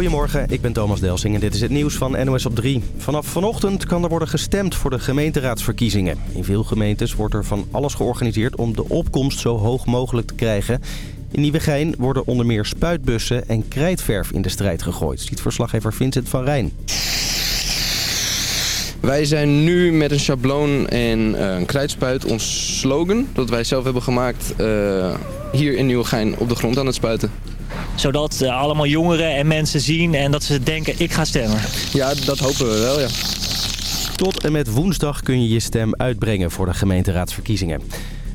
Goedemorgen, ik ben Thomas Delsing en dit is het nieuws van NOS op 3. Vanaf vanochtend kan er worden gestemd voor de gemeenteraadsverkiezingen. In veel gemeentes wordt er van alles georganiseerd om de opkomst zo hoog mogelijk te krijgen. In Nieuwegein worden onder meer spuitbussen en krijtverf in de strijd gegooid, ziet verslaggever Vincent van Rijn. Wij zijn nu met een schabloon en eh, een krijtspuit ons slogan, dat wij zelf hebben gemaakt, uh, hier in Nieuwegein op de grond aan het spuiten zodat uh, allemaal jongeren en mensen zien en dat ze denken ik ga stemmen. Ja, dat hopen we wel, ja. Tot en met woensdag kun je je stem uitbrengen voor de gemeenteraadsverkiezingen.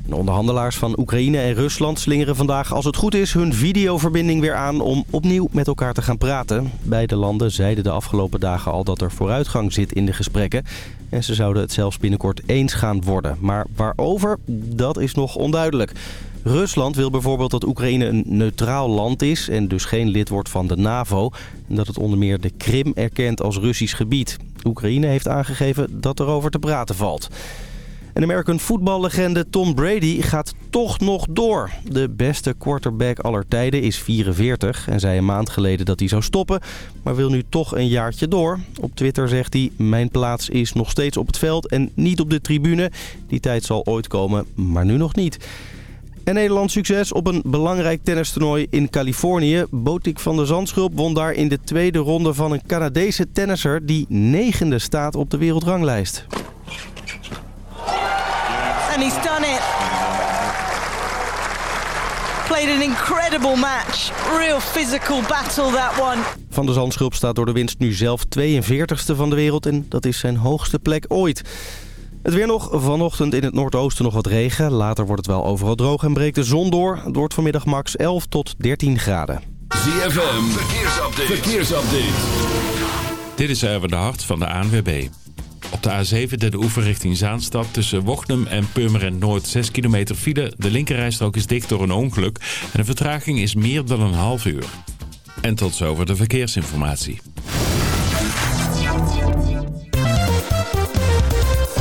De onderhandelaars van Oekraïne en Rusland slingeren vandaag als het goed is hun videoverbinding weer aan om opnieuw met elkaar te gaan praten. Beide landen zeiden de afgelopen dagen al dat er vooruitgang zit in de gesprekken. En ze zouden het zelfs binnenkort eens gaan worden. Maar waarover, dat is nog onduidelijk. Rusland wil bijvoorbeeld dat Oekraïne een neutraal land is en dus geen lid wordt van de NAVO. En dat het onder meer de Krim erkent als Russisch gebied. Oekraïne heeft aangegeven dat erover te praten valt. En American voetballegende Tom Brady gaat toch nog door. De beste quarterback aller tijden is 44 en zei een maand geleden dat hij zou stoppen, maar wil nu toch een jaartje door. Op Twitter zegt hij, mijn plaats is nog steeds op het veld en niet op de tribune. Die tijd zal ooit komen, maar nu nog niet. En Nederlands succes op een belangrijk tennistoernooi in Californië. Botik van der Zandschulp won daar in de tweede ronde van een Canadese tennisser... die negende staat op de wereldranglijst. And he's done it. Played an incredible match. Real physical battle that one. Van der Zandschulp staat door de winst nu zelf 42ste van de wereld... en dat is zijn hoogste plek ooit. Het weer nog. Vanochtend in het noordoosten nog wat regen. Later wordt het wel overal droog en breekt de zon door. Het wordt vanmiddag max 11 tot 13 graden. ZFM, verkeersupdate. verkeersupdate. Dit is even de hart van de ANWB. Op de A7 de oever richting Zaanstad tussen Wochnum en Purmerend Noord 6 kilometer file. De linkerrijstrook is dicht door een ongeluk en de vertraging is meer dan een half uur. En tot zover de verkeersinformatie.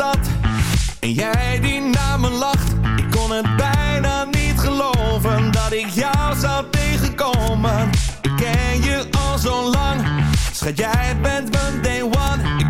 En jij die naar me lacht Ik kon het bijna niet geloven Dat ik jou zou tegenkomen. Ik ken je al zo lang. Schat jij bent mijn day one.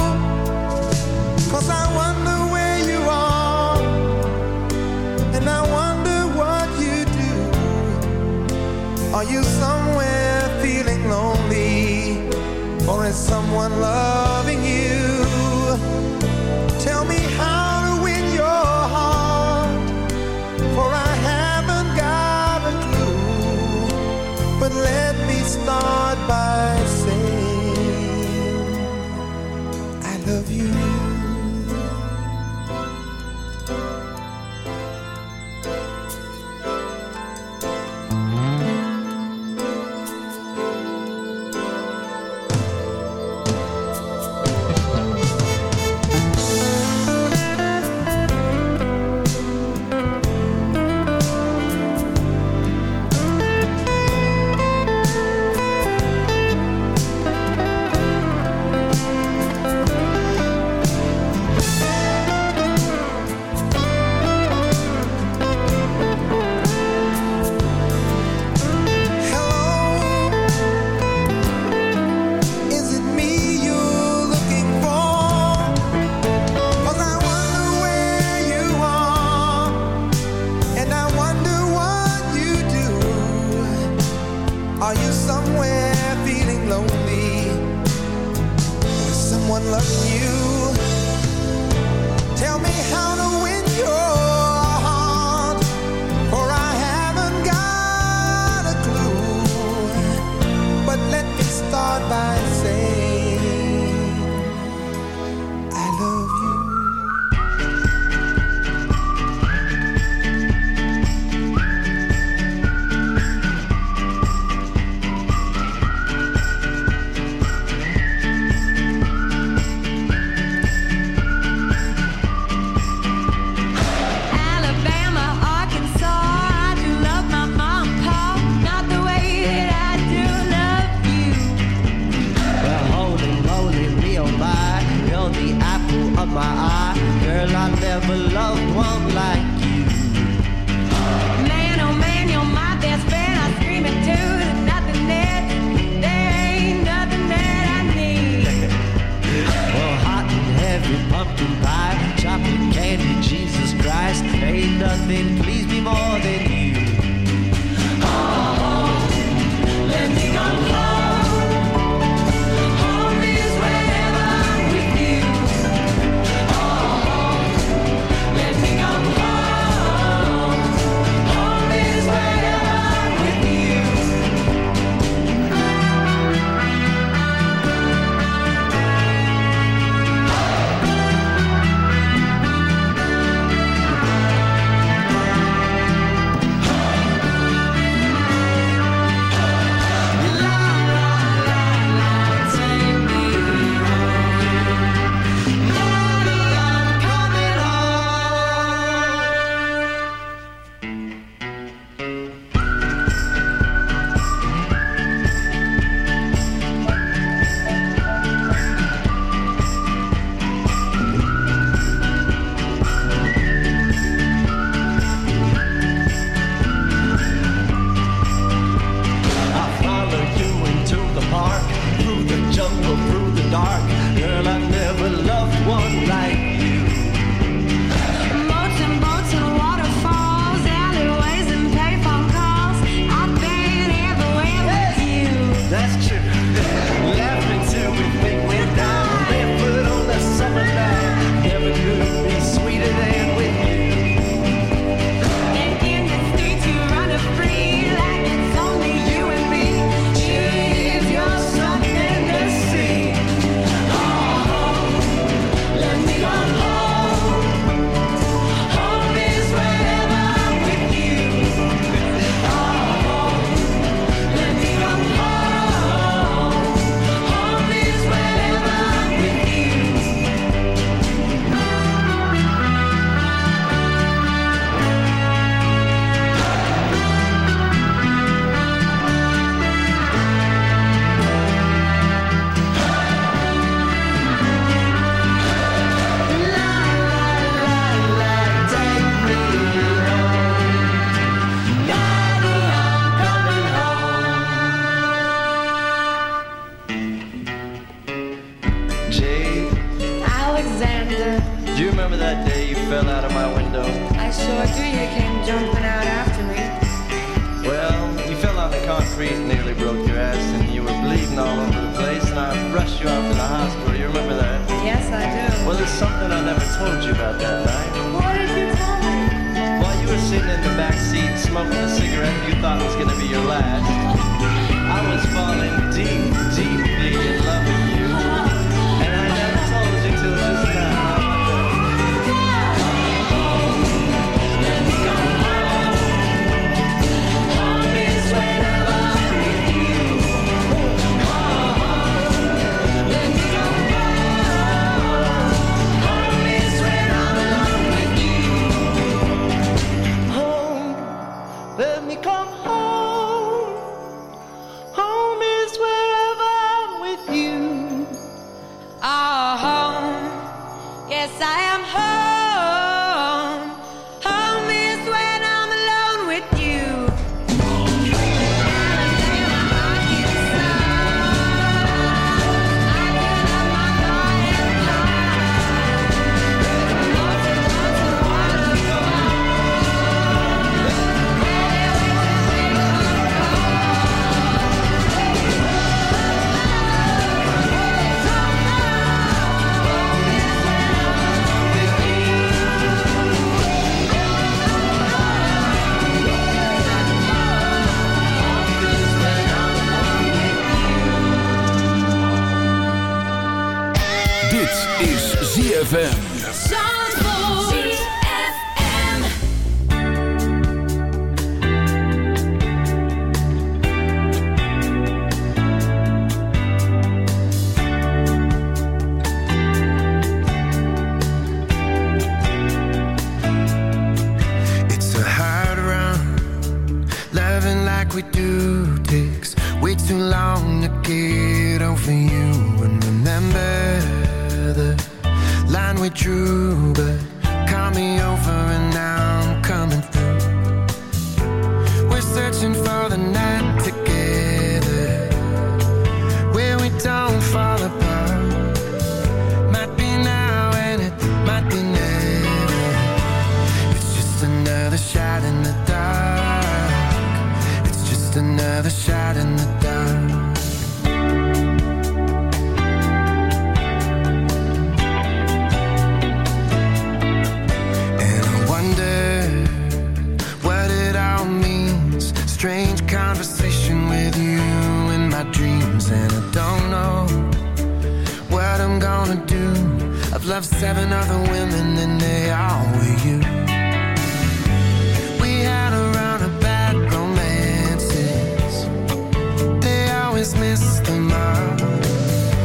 someone love. something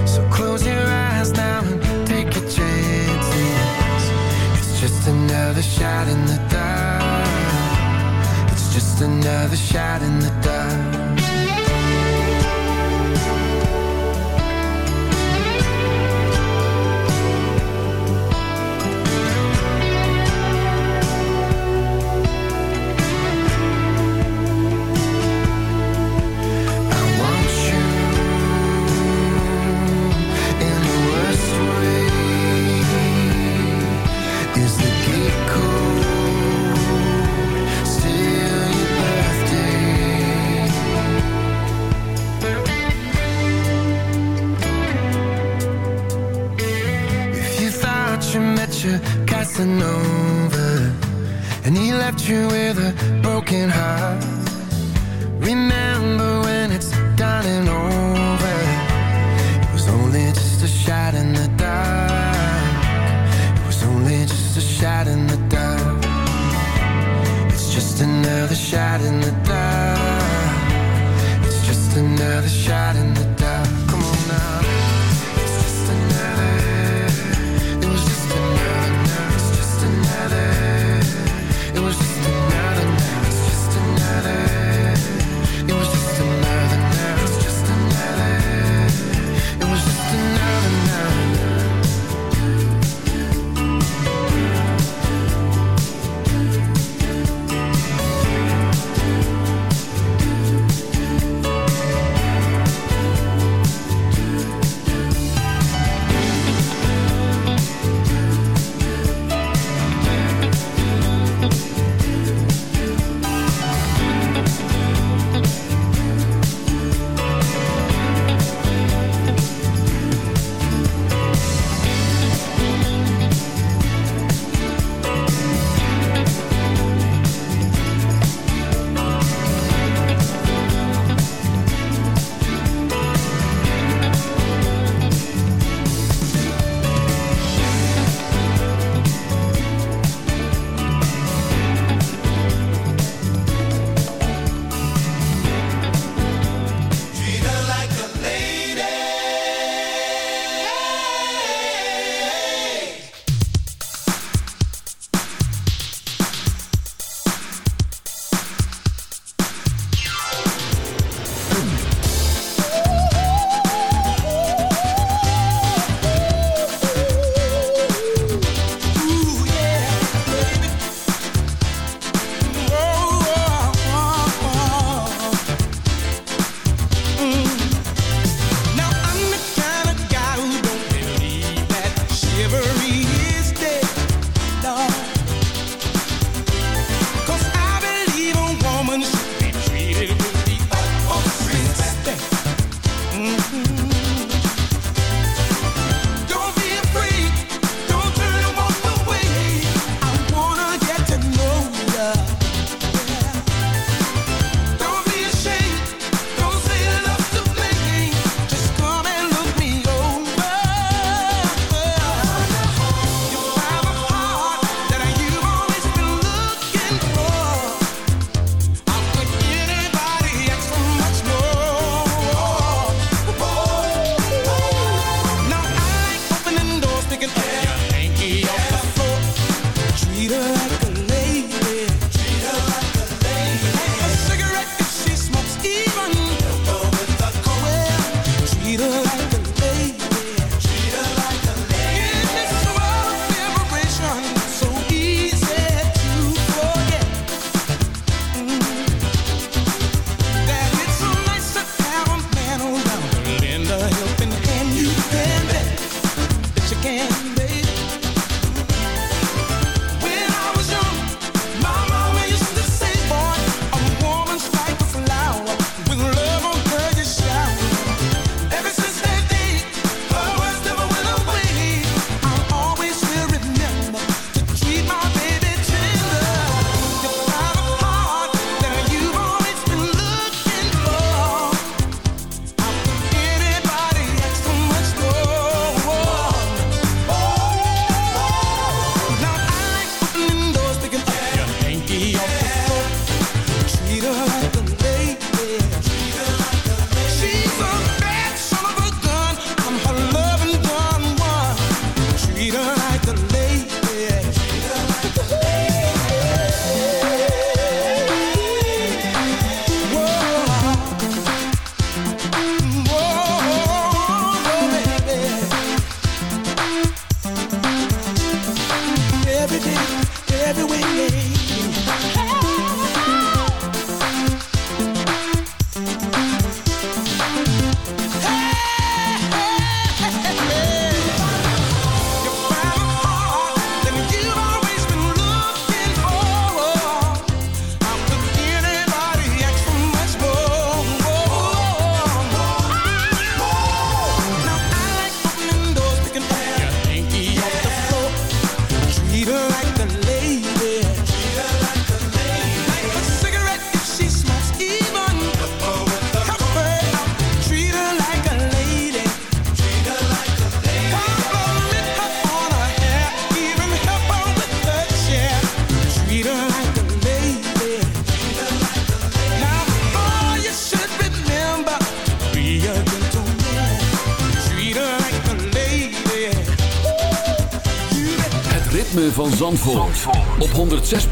So close your eyes now and take a chance. It's just another shot in the dark. It's just another shot in the dark.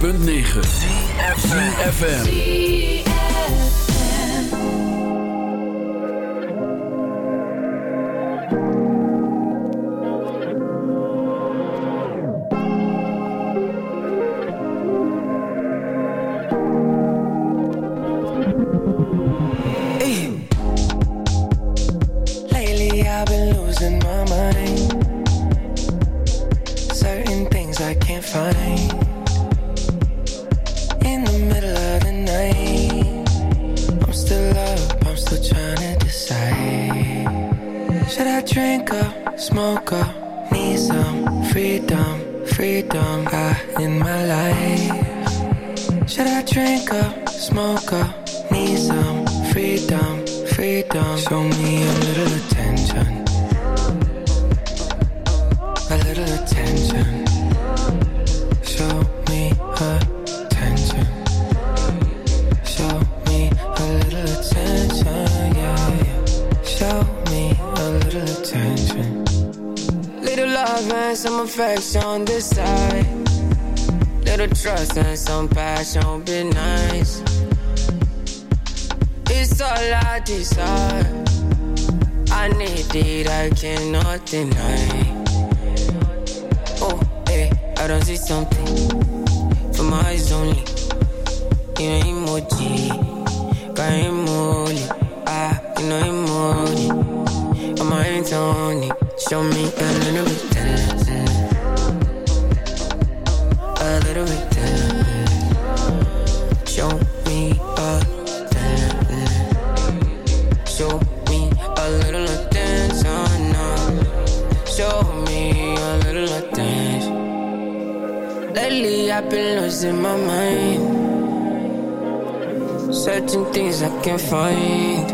106.9 Show me a little attention. Little love and some affection this side. Little trust and some passion be nice. It's all I desire. I need it, I cannot deny. Oh, hey, I don't see something for my eyes only. You emoji, got emoji. Hands on it, show me a little bit tender, a little bit tender. Show me a tender, show me a little attention. Oh, now. Show me a little attention. Lately I've been losing my mind. Certain things I can't find.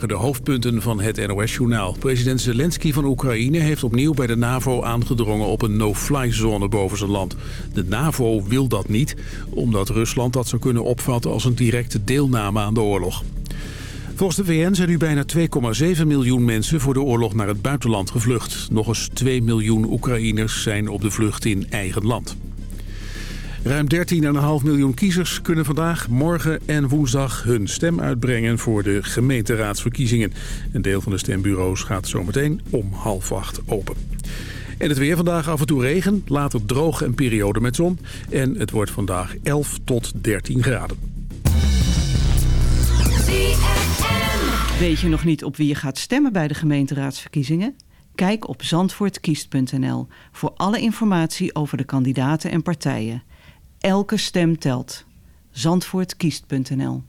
De hoofdpunten van het NOS-journaal. President Zelensky van Oekraïne heeft opnieuw bij de NAVO aangedrongen op een no-fly-zone boven zijn land. De NAVO wil dat niet, omdat Rusland dat zou kunnen opvatten als een directe deelname aan de oorlog. Volgens de VN zijn nu bijna 2,7 miljoen mensen voor de oorlog naar het buitenland gevlucht. Nog eens 2 miljoen Oekraïners zijn op de vlucht in eigen land. Ruim 13,5 miljoen kiezers kunnen vandaag, morgen en woensdag hun stem uitbrengen voor de gemeenteraadsverkiezingen. Een deel van de stembureaus gaat zometeen om half acht open. En het weer vandaag af en toe regen, later droog en periode met zon. En het wordt vandaag 11 tot 13 graden. Weet je nog niet op wie je gaat stemmen bij de gemeenteraadsverkiezingen? Kijk op zandvoortkiest.nl voor alle informatie over de kandidaten en partijen. Elke stem telt. Zandvoortkiest.nl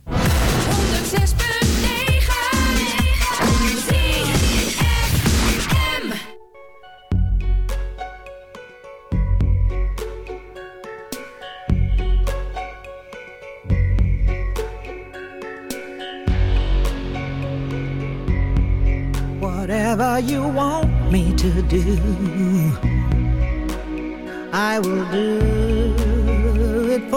Whatever you want me to do, I will do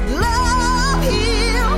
What love heals.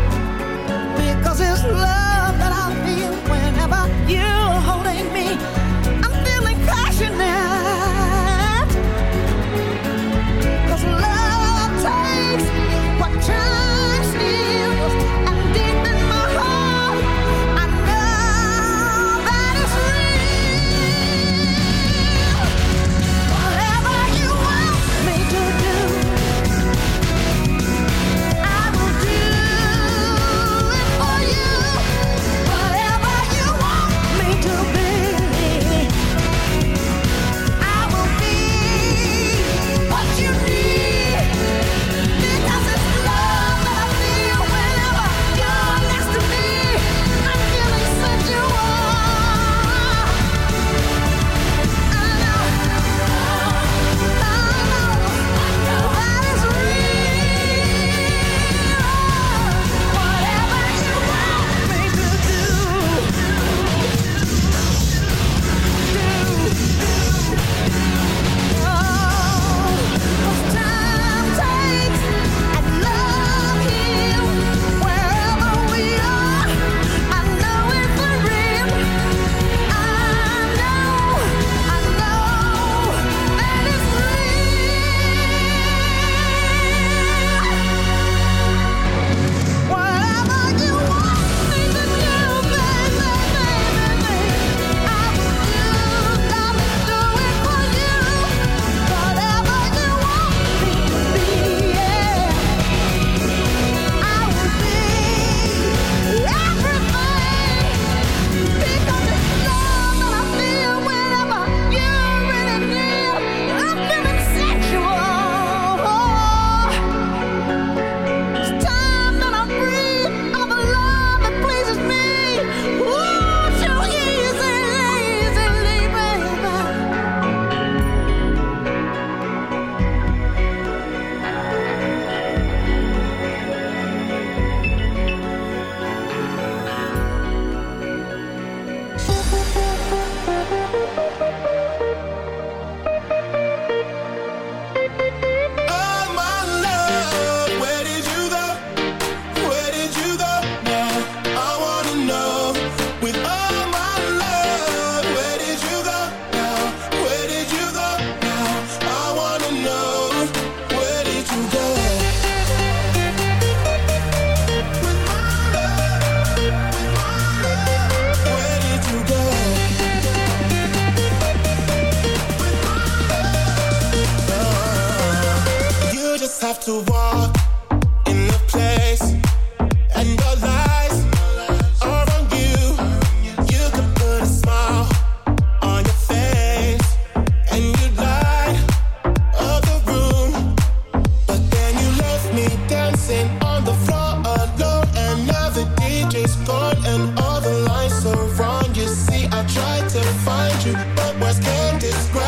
find you, but words can't describe.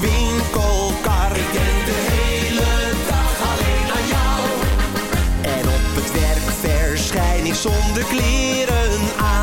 Winkelkar. Ik denk de hele dag alleen aan jou. En op het werk verschijn ik zonder kleren aan.